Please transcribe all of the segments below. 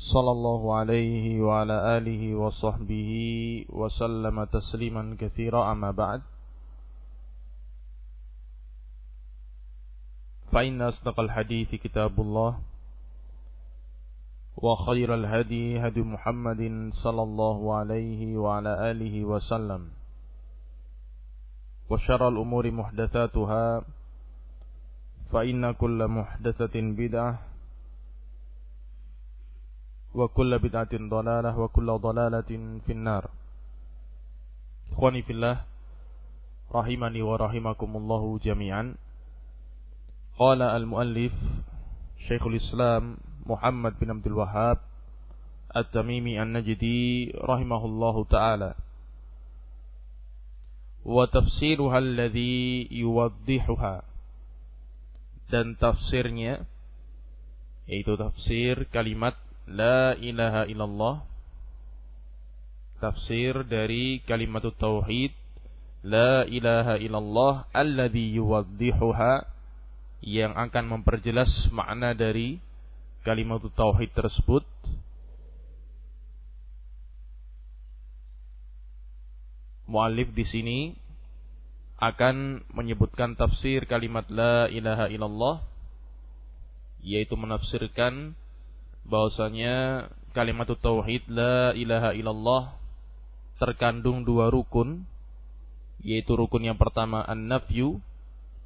صلى الله عليه وعلى آله وصحبه وسلم تسليما كثيرا. أما بعد فإن أصدق الحديث كتاب الله وخير الهدي هدي محمد صلى الله عليه وعلى آله وسلم وشر الأمور محدثاتها فإن كل محدثة بدعة وكل بدعة ضلالة وكل ضلالة في النار. إخواني في الله رحمني ورحمكم الله جميعا. قال المؤلف شيخ الإسلام محمد بن عبد الوهاب التميمي النجدي رحمه الله تعالى. وتفسيرها الذي يوضحها. Dan tafsirnya yaitu tafsir kalimat La ilaha illallah. Tafsir dari kalimat tauhid. La ilaha illallah Alladhi yuwaddihuha. Yang akan memperjelas makna dari kalimat tauhid tersebut. Mu'alif di sini akan menyebutkan tafsir kalimat la ilaha illallah yaitu menafsirkan bahwasanya kalimat tauhid la ilaha illallah terkandung dua rukun yaitu rukun yang pertama an-nafyu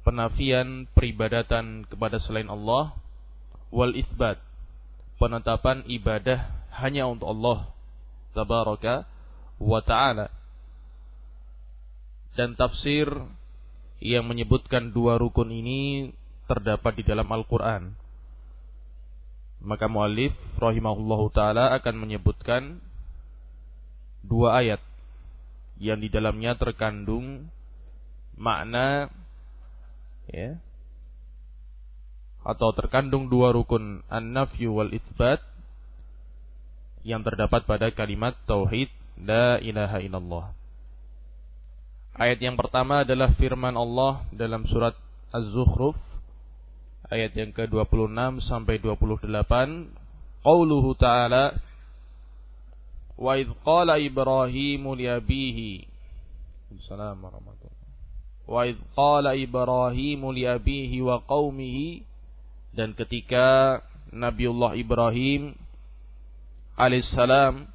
penafian peribadatan kepada selain Allah wal isbat penetapan ibadah hanya untuk Allah tabaraka wa taala. Dan tafsir yang menyebutkan dua rukun ini terdapat di dalam Al-Qur'an maka muallif rahimahullahu taala akan menyebutkan dua ayat yang di dalamnya terkandung makna ya atau terkandung dua rukun an-nafyu wal itsbat yang terdapat pada kalimat tauhid la ilaha illallah. Ayat yang pertama adalah firman Allah dalam surat Az-Zukhruf ayat yang ke-26 sampai 28 qauluhu ta'ala wa idh qala ibrahimu li abihi. Assalamualaikum warahmatullahi wa idh qala ibrahimu li abihi wa qaumihi. Dan ketika Nabiullah Ibrahim alaihissalam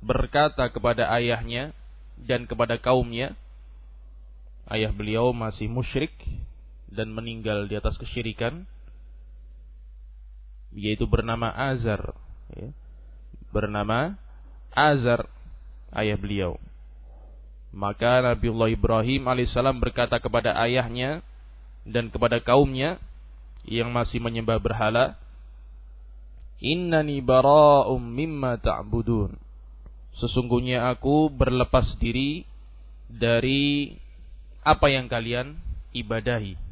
berkata kepada ayahnya dan kepada kaumnya ayah beliau masih musyrik dan meninggal di atas kesyirikan yaitu bernama Azar ya. bernama Azar ayah beliau. Maka Nabiullah Ibrahim alaihissalam berkata kepada ayahnya dan kepada kaumnya yang masih menyembah berhala Innani bara'um mimma ta'budun. Sesungguhnya aku berlepas diri dari apa yang kalian ibadahi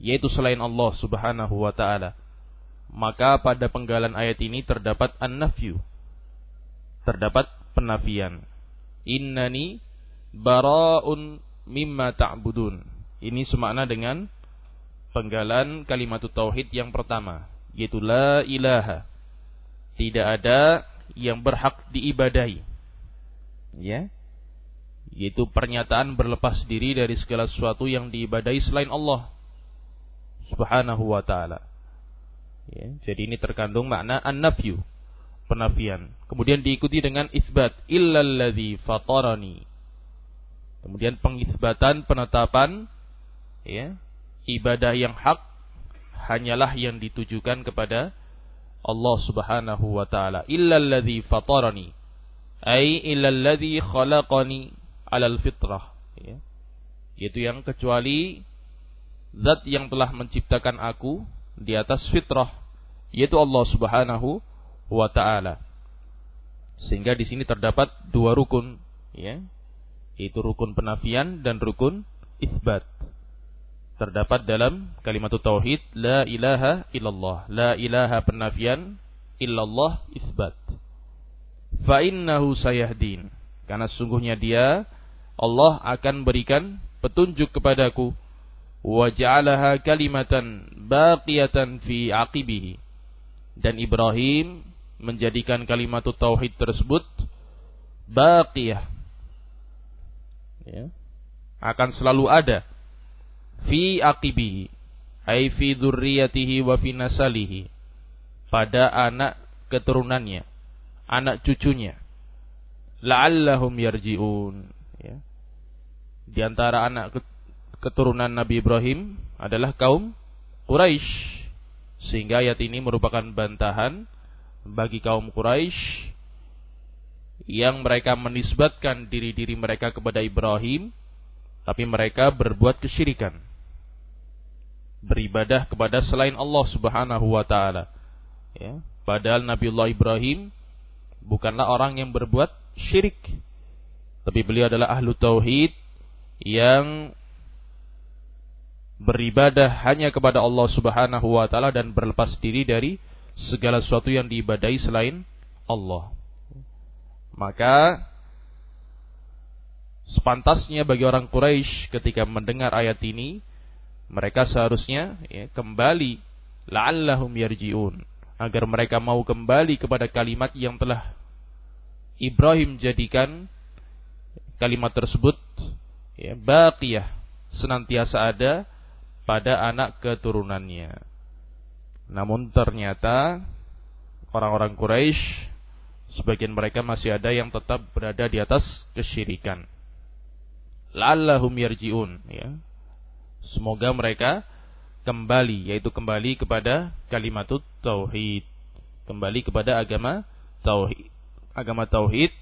yaitu selain Allah Subhanahu wa taala. Maka pada penggalan ayat ini terdapat an-nafyu. Terdapat penafian. Innani bara'un mimma ta'budun. Ini semakna dengan penggalan kalimat tauhid yang pertama, yaitu la ilaha. Tidak ada yang berhak diibadahi. Ya. Yaitu pernyataan berlepas diri dari segala sesuatu yang diibadahi selain Allah Subhanahu wa taala. Ya, jadi ini terkandung makna an-nafyu, penafian. Kemudian diikuti dengan isbat illalladzi fatarani. Kemudian pengisbatan penetapan ya, ibadah yang hak hanyalah yang ditujukan kepada Allah Subhanahu wa taala. Illalladzi fatarani. Ai illalladzi khalaqani alal fitrah. Ya. Yaitu yang kecuali zat yang telah menciptakan aku di atas fitrah yaitu Allah Subhanahu wa taala. Sehingga di sini terdapat dua rukun, ya. Itu rukun penafian dan rukun isbat. Terdapat dalam kalimat tauhid la ilaha illallah. La ilaha penafian illallah isbat. Fa innahu sayahdin. Karena sungguhnya dia Allah akan berikan petunjuk kepadaku ja'alaha kalimatan baqiyatan fi aqibihi. Dan Ibrahim menjadikan kalimat tauhid tersebut baqiyah ya, akan selalu ada fi aqibihi ai fi dzurriyyatihi wa fi nasalihi pada anak keturunannya anak cucunya la'allahum yarji'un ya. di antara anak keturunan Nabi Ibrahim adalah kaum Quraisy sehingga ayat ini merupakan bantahan bagi kaum Quraisy yang mereka menisbatkan diri-diri mereka kepada Ibrahim tapi mereka berbuat kesyirikan beribadah kepada selain Allah Subhanahu wa taala. Ya padahal Nabiullah Ibrahim bukanlah orang yang berbuat syirik tapi beliau adalah ahlu tauhid yang beribadah hanya kepada Allah Subhanahu wa taala dan berlepas diri dari segala sesuatu yang diibadahi selain Allah. Maka sepantasnya bagi orang Quraisy ketika mendengar ayat ini mereka seharusnya ya, kembali la'allahum yarji'un agar mereka mau kembali kepada kalimat yang telah Ibrahim jadikan kalimat tersebut ya baqiyah senantiasa ada pada anak keturunannya. Namun ternyata orang-orang Quraisy sebagian mereka masih ada yang tetap berada di atas kesyirikan. La'allahum yarji'un ya. Semoga mereka kembali yaitu kembali kepada kalimat tauhid, kembali kepada agama tauhid. Agama tauhid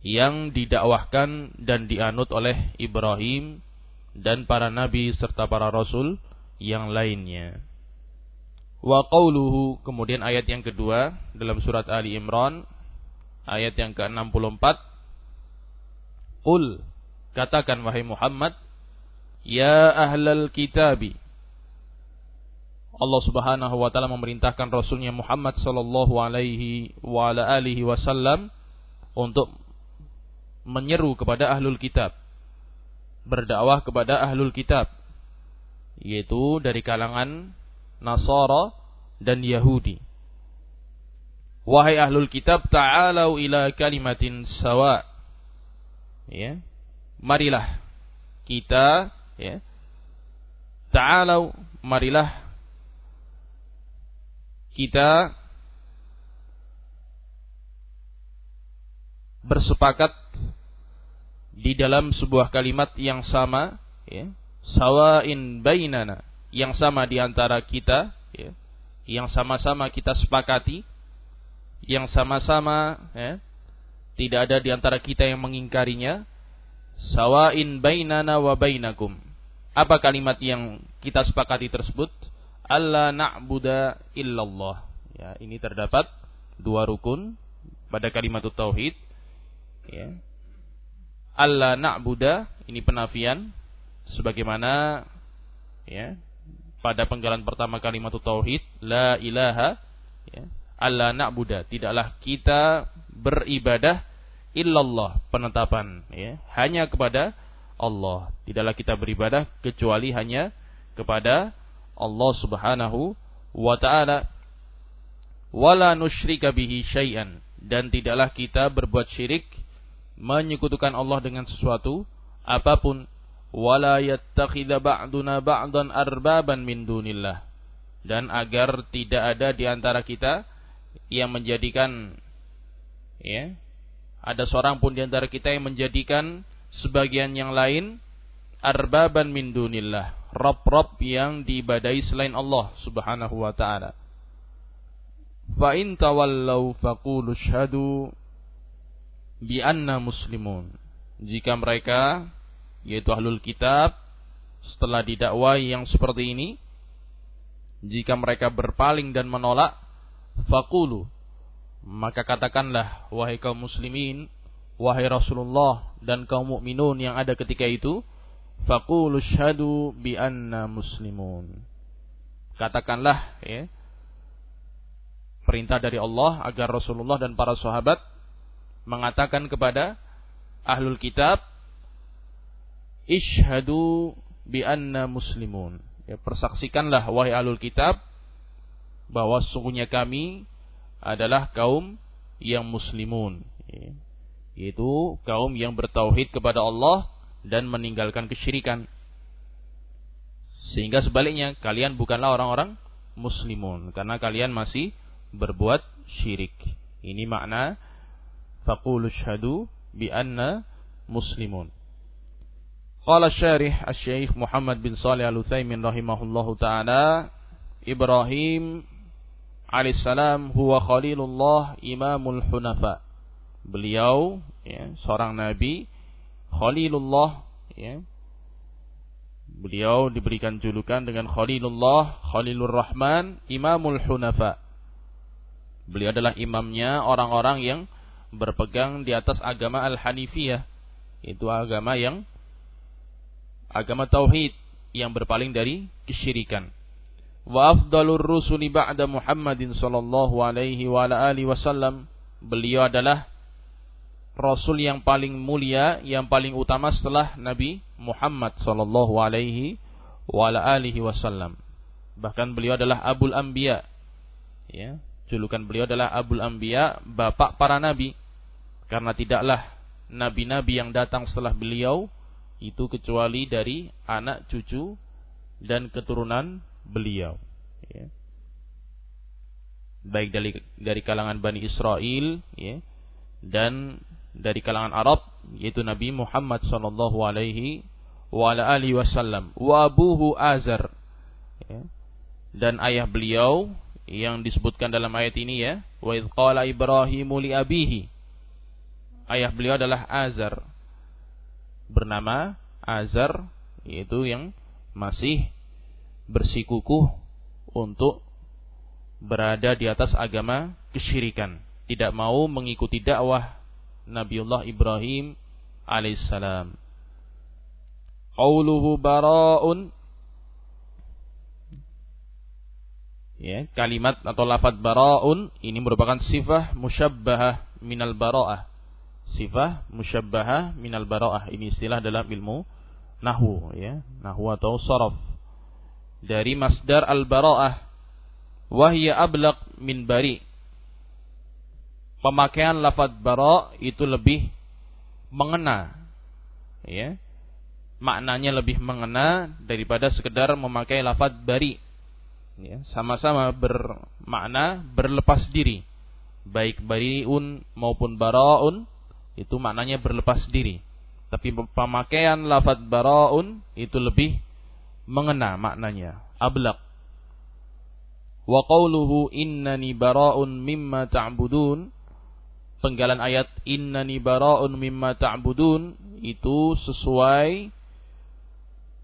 yang didakwahkan dan dianut oleh Ibrahim dan para nabi serta para rasul yang lainnya. Wa qawluhu kemudian ayat yang kedua dalam surat Ali Imran ayat yang ke-64. Qul katakan wahai Muhammad ya ahlal kitabi. Allah Subhanahu wa taala memerintahkan rasulnya Muhammad sallallahu alaihi wa ala alihi wasallam untuk menyeru kepada ahlul kitab berdakwah kepada ahlul kitab yaitu dari kalangan Nasara dan Yahudi. Wahai ahlul kitab, ta'alau ila kalimatin sawa. Ya. Marilah kita ya. Ta'alau marilah kita bersepakat di dalam sebuah kalimat yang sama ya sawain bainana yang sama di antara kita ya yang sama-sama kita sepakati yang sama-sama ya tidak ada di antara kita yang mengingkarinya sawain bainana wa bainakum. Apa kalimat yang kita sepakati tersebut? Alla na'budu illallah. Ya ini terdapat dua rukun pada kalimat tauhid ya Allah na'buda ini penafian sebagaimana ya pada penggalan pertama kalimat tauhid la ilaha ya Allah na'buda. Tidaklah kita beribadah illallah penetapan ya hanya kepada Allah. Tidaklah kita beribadah kecuali hanya kepada Allah Subhanahu wa taala. Wala nusyrika bihi syai'an. Dan tidaklah kita berbuat syirik menyekutukan Allah dengan sesuatu apa pun wala yattakhidha ba'duna ba'dan arbaban min dunillah. Dan agar tidak ada di antara kita yang menjadikan ya ada seorang pun di antara kita yang menjadikan sebagian yang lain arbaban min dunillah. Rob-rob yang diibadai selain Allah Subhanahu wa taala. Fa in tawallau faqulu syhadu bi anna muslimun. Jika mereka yaitu ahlul kitab setelah didakwai yang seperti ini jika mereka berpaling dan menolak faqulu maka katakanlah wahai kaum muslimin wahai Rasulullah dan kaum mukminun yang ada ketika itu faqulu syhadu bi anna muslimun katakanlah ya perintah dari Allah agar Rasulullah dan para sahabat mengatakan kepada ahlul kitab ishadu bi anna muslimun ya persaksikanlah wahai ahlul kitab bahwa sungguhnya kami adalah kaum yang muslimun ya. yaitu kaum yang bertauhid kepada Allah dan meninggalkan kesyirikan sehingga sebaliknya kalian bukanlah orang-orang muslimun karena kalian masih berbuat syirik. Ini makna faqulu syhadu bi anna muslimun. Qala syarih Asy-Syaikh Muhammad bin Shalih Al-Utsaimin rahimahullahu taala Ibrahim alaihissalam huwa khalilullah imamul hunafa. Beliau ya, seorang nabi khalilullah ya. Beliau diberikan julukan dengan Khalilullah, Khalilur Rahman, Imamul Hunafa Beliau adalah imamnya orang-orang yang berpegang di atas agama Al-Hanifiyah. Itu agama yang agama tauhid yang berpaling dari kesyirikan. Wa afdalur rusuli ba'da Muhammadin sallallahu alaihi wa alihi wasallam. Beliau adalah rasul yang paling mulia, yang paling utama setelah Nabi Muhammad sallallahu alaihi wa alihi wasallam. Bahkan beliau adalah Abul Anbiya. Ya, Julukan beliau adalah Abul Anbiya, bapak para nabi. Karena tidaklah nabi-nabi yang datang setelah beliau itu kecuali dari anak cucu dan keturunan beliau. Ya. Baik dari dari kalangan Bani Israel ya, dan dari kalangan Arab yaitu Nabi Muhammad sallallahu alaihi wasallam wa abuhu Azar ya. dan ayah beliau yang disebutkan dalam ayat ini ya wa qala ibrahimu li abihi. Ayah beliau adalah Azar. Bernama Azar yaitu yang masih bersikukuh untuk berada di atas agama kesyirikan. Tidak mau mengikuti dakwah Nabiullah Ibrahim alaihissalam. Qauluhu bara'un ya, kalimat atau lafaz baraun ini merupakan sifah musyabbahah minal bara'ah. Sifah musyabbahah minal bara'ah. Ini istilah dalam ilmu nahwu ya, nahwu atau sharaf. Dari masdar al-bara'ah wahya ablaq min bari. Pemakaian lafaz bara itu lebih mengena ya. Maknanya lebih mengena daripada sekedar memakai lafaz bari ya, sama-sama bermakna berlepas diri. Baik bariun maupun baraun itu maknanya berlepas diri. Tapi pemakaian lafaz baraun itu lebih mengena maknanya, ablaq. Wa qawluhu innani bara'un mimma ta'budun penggalan ayat innani bara'un mimma ta'budun itu sesuai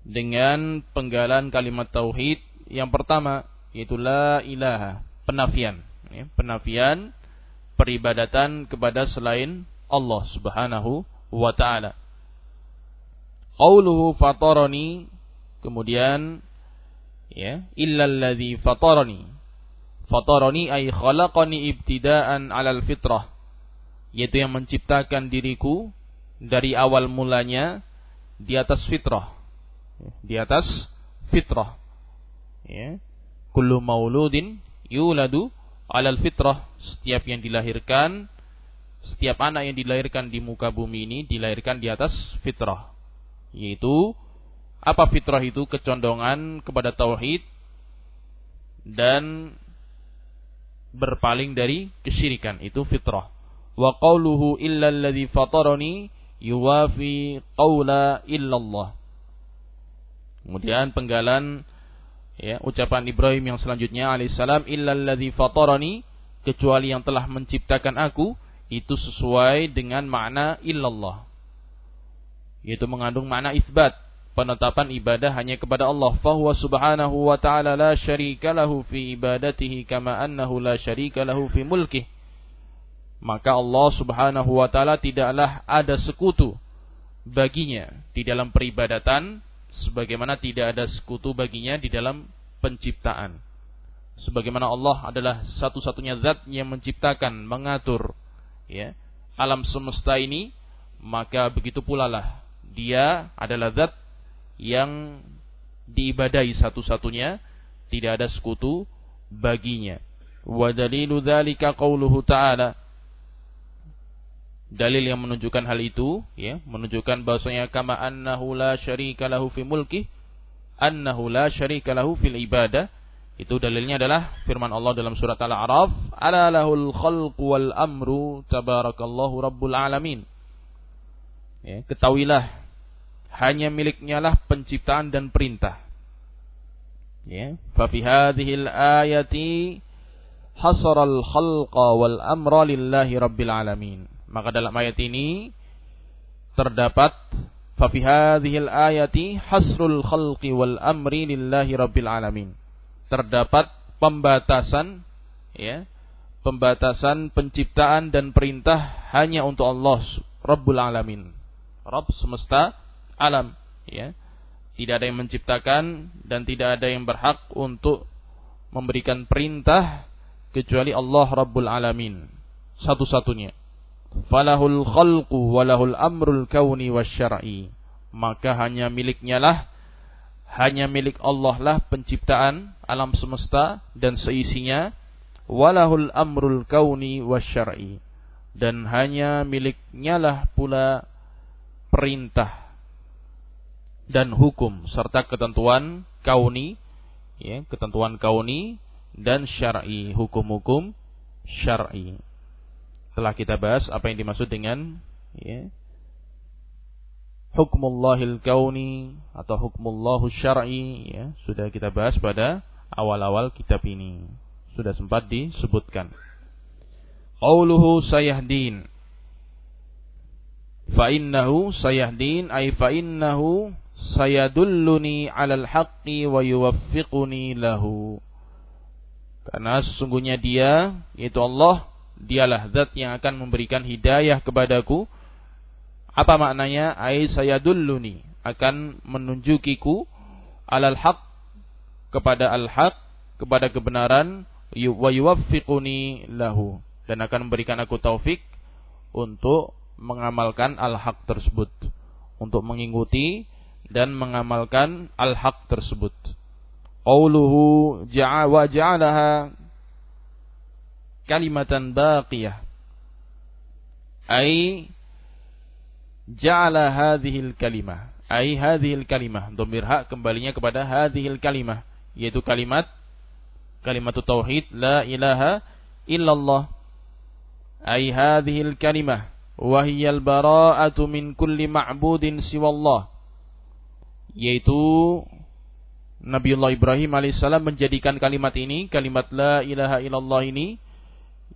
dengan penggalan kalimat tauhid yang pertama yaitu la ilaha, penafian, ya, penafian peribadatan kepada selain Allah Subhanahu wa taala. Qauluhu fatarani kemudian ya illalladzi fatarani. Fatarani ay khalaqani ibtidaan 'alal fitrah yaitu yang menciptakan diriku dari awal mulanya di atas fitrah. Di atas fitrah ya. Kullu mauludin yuladu alal fitrah. Setiap yang dilahirkan setiap anak yang dilahirkan di muka bumi ini dilahirkan di atas fitrah. Yaitu apa fitrah itu? Kecondongan kepada tauhid dan berpaling dari kesyirikan. Itu fitrah. Wa qauluhu illa alladhi fatarani yuwafi qawla illallah. Kemudian penggalan ya ucapan Ibrahim yang selanjutnya alaihissalam illalladzi fatarani kecuali yang telah menciptakan aku itu sesuai dengan makna illallah. Yaitu mengandung makna isbat penetapan ibadah hanya kepada Allah. Fahuwa subhanahu wa ta'ala la syarika lahu fi ibadatihi kama annahu la syarika lahu fi mulkih. Maka Allah Subhanahu wa taala tidaklah ada sekutu baginya di dalam peribadatan sebagaimana tidak ada sekutu baginya di dalam penciptaan. Sebagaimana Allah adalah satu-satunya zat yang menciptakan, mengatur ya, alam semesta ini, maka begitu pula lah dia adalah zat yang diibadahi satu-satunya, tidak ada sekutu baginya. Wa dalilu dzalika qauluhu ta'ala dalil yang menunjukkan hal itu ya menunjukkan bahwasanya kama annahu la syarika lahu fi mulki annahu la syarika lahu fil ibadah itu dalilnya adalah firman Allah dalam surat Al-A'raf ala lahul khalqu wal amru tabarakallahu rabbul alamin. Ya ketahuilah hanya miliknya lah penciptaan dan perintah. Ya fa fi hadhil ayati hasaral khalqa wal amra lillahi rabbil alamin maka dalam ayat ini terdapat fa fi ayati hasrul khalqi wal amri lillahi rabbil alamin. Terdapat pembatasan ya, pembatasan penciptaan dan perintah hanya untuk Allah Rabbul alamin. Rabb semesta alam ya. Tidak ada yang menciptakan dan tidak ada yang berhak untuk memberikan perintah kecuali Allah Rabbul alamin. Satu-satunya falahul khalqu walahul amrul kauni wasyar'i maka hanya miliknya lah hanya milik Allah lah penciptaan alam semesta dan seisinya. Walahul amrul kauni wasyar'i dan hanya miliknya lah pula perintah dan hukum serta ketentuan kauni ya ketentuan kauni dan syar'i hukum-hukum syar'i telah kita bahas apa yang dimaksud dengan ya, hukmullahil kauni atau hukmullahu syar'i ya, sudah kita bahas pada awal-awal kitab ini. Sudah sempat disebutkan. Qauluhu sayahdin. Fa innahu sayahdin ay fa innahu sayadulluni 'alal haqqi wa yuwaffiquni lahu. Karena sesungguhnya dia yaitu Allah dialah zat yang akan memberikan hidayah kepadaku. Apa maknanya? Ai sayadulluni akan menunjukiku alal haq kepada al haq kepada kebenaran wa yuwaffiquni lahu dan akan memberikan aku taufik untuk mengamalkan al haq tersebut untuk mengikuti dan mengamalkan al haq tersebut. Qauluhu ja'a wa ja'alaha kalimatan baqiyah. Ay ja'ala hadhil kalimah. Ay hadhil kalimah. Dhamir hak kembalinya kepada hadhil kalimah yaitu kalimat kalimat tauhid la ilaha illallah. Ay hadhil kalimah. Wa hiyal bara'atu min kulli ma'budin siwallah. Yaitu Nabiullah Ibrahim alaihissalam menjadikan kalimat ini, kalimat la ilaha illallah ini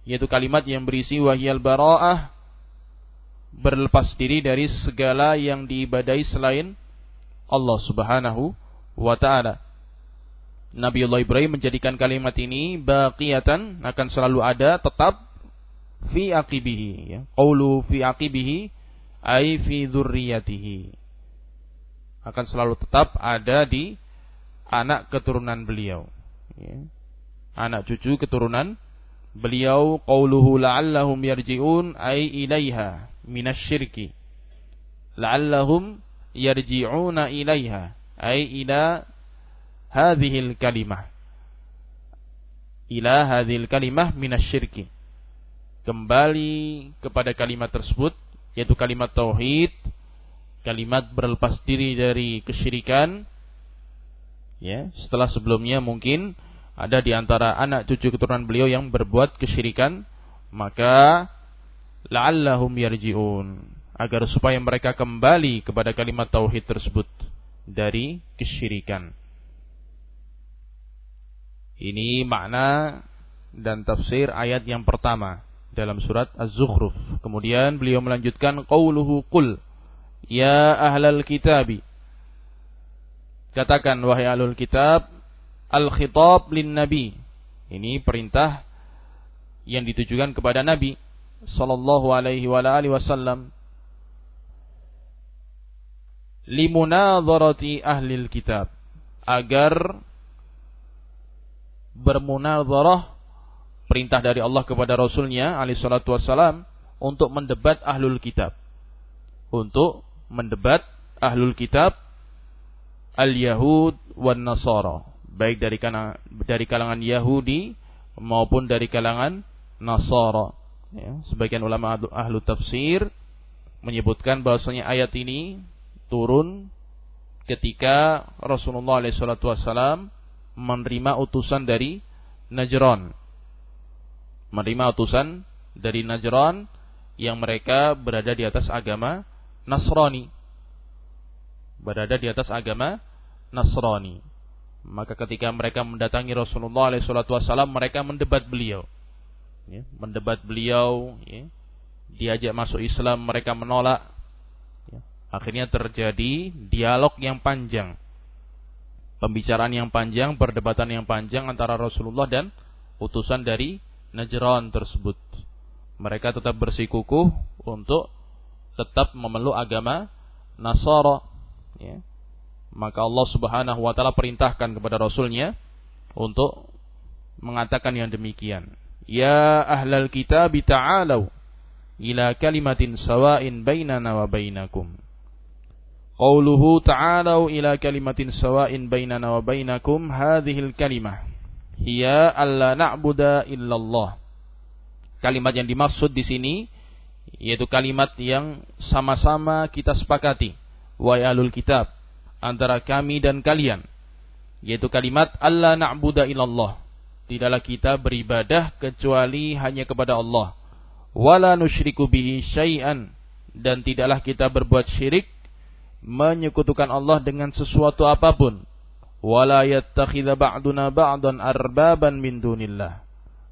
yaitu kalimat yang berisi wahyal bara'ah berlepas diri dari segala yang diibadai selain Allah Subhanahu wa taala. Nabiullah Ibrahim menjadikan kalimat ini baqiyatan akan selalu ada tetap fi aqibihi ya. Qaulu fi aqibihi ai fi dzurriyyatihi. Akan selalu tetap ada di anak keturunan beliau ya. Anak cucu keturunan beliau qauluhu la'allahum yarji'un ay ilaiha minasyirki. La'allahum yarji'una ilaiha ay ila hadhil kalimah. Ila hadhil kalimah minasyirki. Kembali kepada kalimat tersebut yaitu kalimat tauhid kalimat berlepas diri dari kesyirikan ya setelah sebelumnya mungkin ada di antara anak cucu keturunan beliau yang berbuat kesyirikan, maka la'allahum yarji'un agar supaya mereka kembali kepada kalimat tauhid tersebut dari kesyirikan. Ini makna dan tafsir ayat yang pertama dalam surat Az-Zukhruf. Kemudian beliau melanjutkan qauluhu qul ya ahlal kitabi. Katakan wahai ahlul kitab al-khitab lin nabi. Ini perintah yang ditujukan kepada nabi. sallallahu alaihi wa alihi wasallam limunadharati ahli kitab agar bermunadharah perintah dari Allah kepada Rasulnya alaihi salatu wassalam untuk mendebat ahlul kitab untuk mendebat ahlul kitab al-yahud wan nasara baik dari kalangan dari kalangan Yahudi maupun dari kalangan Nasara ya, sebagian ulama ahlu tafsir menyebutkan bahwasanya ayat ini turun ketika Rasulullah SAW menerima utusan dari Najran. Menerima utusan dari Najran yang mereka berada di atas agama Nasrani. Berada di atas agama Nasrani. Maka ketika mereka mendatangi Rasulullah SAW, mereka mendebat beliau. Ya, mendebat beliau, ya, diajak masuk Islam, mereka menolak. Akhirnya terjadi dialog yang panjang. Pembicaraan yang panjang, perdebatan yang panjang antara Rasulullah dan utusan dari Najran tersebut. Mereka tetap bersikukuh untuk tetap memeluk agama Nasara. Ya. Maka Allah subhanahu wa ta'ala perintahkan kepada Rasulnya untuk mengatakan yang demikian. Ya ahlal kitab ta'alau ila kalimatin sawa'in bainana wa bainakum. Qawluhu ta'alau ila kalimatin sawa'in bainana wa bainakum. Hadhil kalimah. Hiya alla na'buda illallah. Kalimat yang dimaksud di sini yaitu kalimat yang sama-sama kita sepakati. Wa alul kitab antara kami dan kalian yaitu kalimat alla na'buda illallah. Tidaklah kita beribadah kecuali hanya kepada Allah. Wala nusyriku bihi syai'an dan tidaklah kita berbuat syirik menyekutukan Allah dengan sesuatu apa pun wala yattakhidha ba'duna ba'dan arbaban min dunillah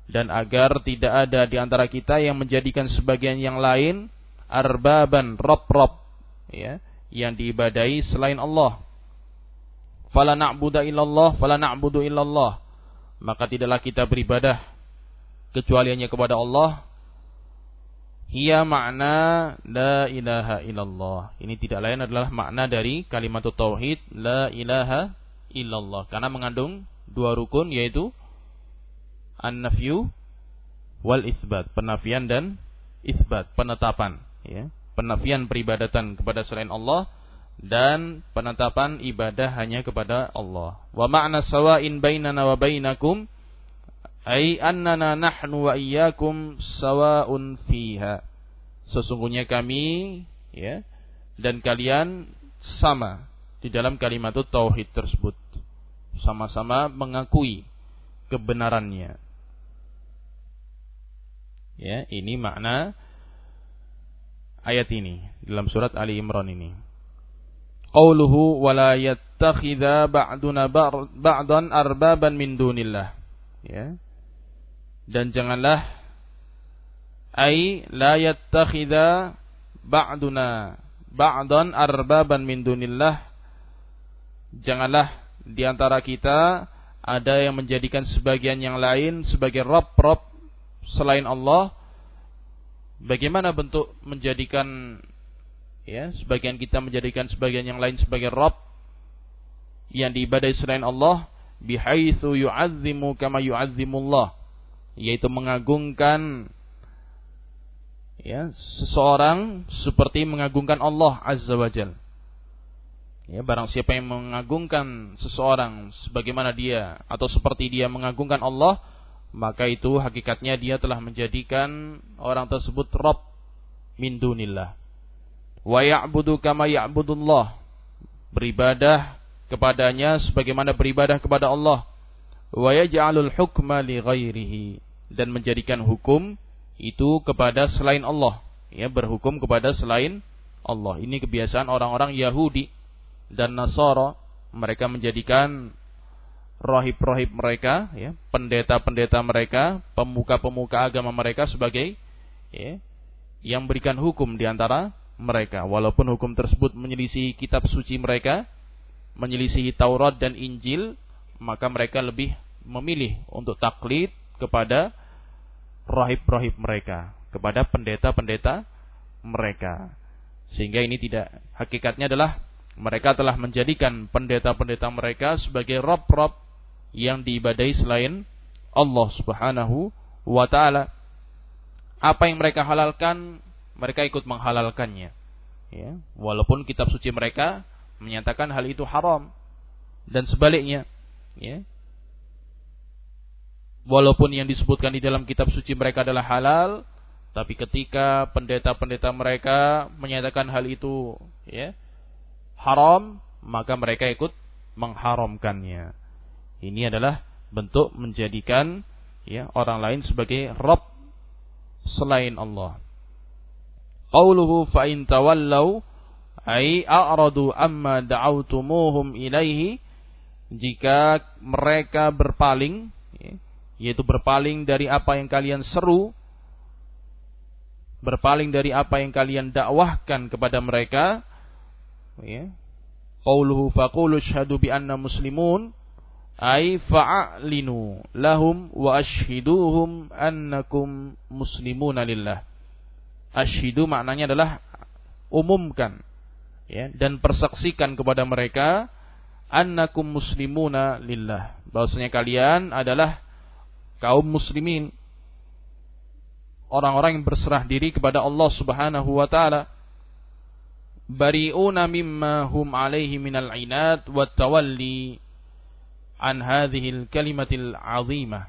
dan agar tidak ada di antara kita yang menjadikan sebagian yang lain arbaban rob-rob ya yang diibadai selain Allah. Fala na'budu illallah fala na'budu illallah. Maka tidaklah kita beribadah kecuali hanya kepada Allah. Hiya makna la ilaha illallah. Ini tidak lain adalah makna dari kalimat tauhid la ilaha illallah. Karena mengandung dua rukun yaitu an-nafyu wal isbat, penafian dan isbat, penetapan, ya. Penafian peribadatan kepada selain Allah dan penetapan ibadah hanya kepada Allah. Wa ma'na sawa'in bainana wa bainakum Ai annana nahnu wa iyyakum sawa'un fiha. Sesungguhnya kami ya dan kalian sama di dalam kalimat tauhid tersebut. Sama-sama mengakui kebenarannya. Ya, ini makna ayat ini dalam surat Ali Imran ini. Qauluhu wala yattakhidha ba'duna ba'dan arbaban min dunillah. Ya dan janganlah ai la yattakhidha ba'duna ba'dan arbaban min dunillah janganlah di antara kita ada yang menjadikan sebagian yang lain sebagai rob-rob selain Allah bagaimana bentuk menjadikan ya sebagian kita menjadikan sebagian yang lain sebagai rob yang diibadai selain Allah bihaitsu yu'azzimu kama yu'azzimullah yaitu mengagungkan ya seseorang seperti mengagungkan Allah Azza wa Jal. Ya, barang siapa yang mengagungkan seseorang sebagaimana dia atau seperti dia mengagungkan Allah, maka itu hakikatnya dia telah menjadikan orang tersebut Rabb min dunillah. Wa ya'budu kama ya'budullah. Beribadah kepadanya sebagaimana beribadah kepada Allah. Wa yaj'alul hukma li ghairihi dan menjadikan hukum itu kepada selain Allah, ya berhukum kepada selain Allah. Ini kebiasaan orang-orang Yahudi dan Nasara, mereka menjadikan rohib-rohib mereka, ya, pendeta-pendeta mereka, pemuka-pemuka agama mereka sebagai ya, yang berikan hukum di antara mereka. Walaupun hukum tersebut menyelisih kitab suci mereka, menyelisihi Taurat dan Injil, maka mereka lebih memilih untuk taklid kepada rohib-rohib mereka, kepada pendeta-pendeta mereka. Sehingga ini tidak hakikatnya adalah mereka telah menjadikan pendeta-pendeta mereka sebagai rob-rob yang diibadai selain Allah Subhanahu wa taala. Apa yang mereka halalkan, mereka ikut menghalalkannya. Ya, walaupun kitab suci mereka menyatakan hal itu haram dan sebaliknya, ya. Walaupun yang disebutkan di dalam kitab suci mereka adalah halal, tapi ketika pendeta-pendeta mereka menyatakan hal itu ya haram, maka mereka ikut mengharamkannya. Ini adalah bentuk menjadikan ya orang lain sebagai rob selain Allah. Qauluhu fa in tawallau ay a'radu amma da'awtumuhum ilaihi jika mereka berpaling ya, yaitu berpaling dari apa yang kalian seru berpaling dari apa yang kalian dakwahkan kepada mereka ya qauluhu faqulu syahadu bi anna muslimun ay fa'alinu lahum wa ashhiduhum annakum muslimuna lillah. Ashhidu maknanya adalah umumkan ya dan persaksikan kepada mereka annakum muslimuna lillah. Bahwasanya kalian adalah kaum muslimin orang-orang yang berserah diri kepada Allah Subhanahu wa taala. Bari'una mimma hum alaihi minal inad wa tawalli an hadhil kalimatil azimah.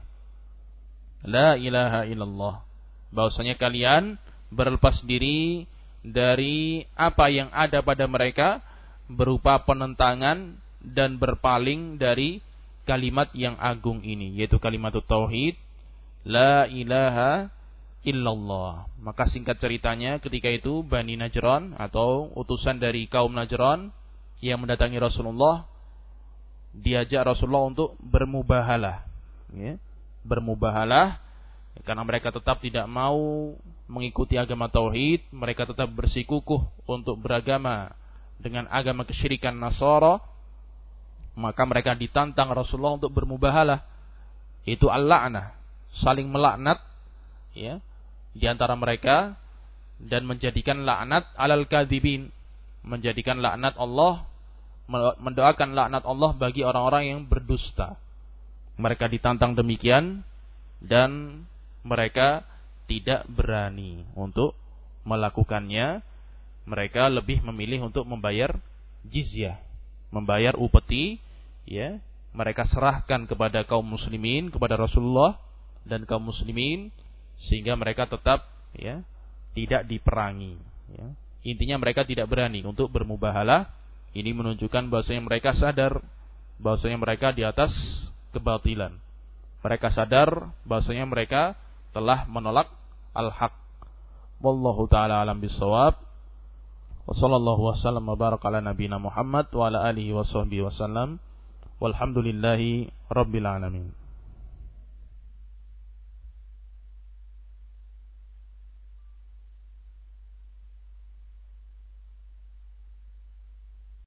La ilaha illallah. Bahwasanya kalian berlepas diri dari apa yang ada pada mereka berupa penentangan dan berpaling dari kalimat yang agung ini yaitu kalimat tauhid. La ilaha illallah. Maka singkat ceritanya ketika itu Bani Najran atau utusan dari kaum Najran yang mendatangi Rasulullah diajak Rasulullah untuk bermubahalah. Ya, bermubahalah karena mereka tetap tidak mau mengikuti agama tauhid, mereka tetap bersikukuh untuk beragama dengan agama kesyirikan Nasara, maka mereka ditantang Rasulullah untuk bermubahalah. Itu al-la'nah, saling melaknat ya di antara mereka dan menjadikan laknat alal kadzibin menjadikan laknat Allah mendoakan laknat Allah bagi orang-orang yang berdusta. Mereka ditantang demikian dan mereka tidak berani untuk melakukannya. Mereka lebih memilih untuk membayar jizyah membayar upeti ya. Mereka serahkan kepada kaum muslimin kepada Rasulullah dan kaum muslimin sehingga mereka tetap ya tidak diperangi ya. intinya mereka tidak berani untuk bermubahalah ini menunjukkan bahwasanya mereka sadar bahwasanya mereka di atas kebatilan. Mereka sadar bahwasanya mereka telah menolak al-haq. Wallahu taala alam bisawab wa sallallahu wasallam wa baraka ala nabiyina Muhammad wa ala alihi wa sahbihi wasallam walhamdulillahi rabbil alamin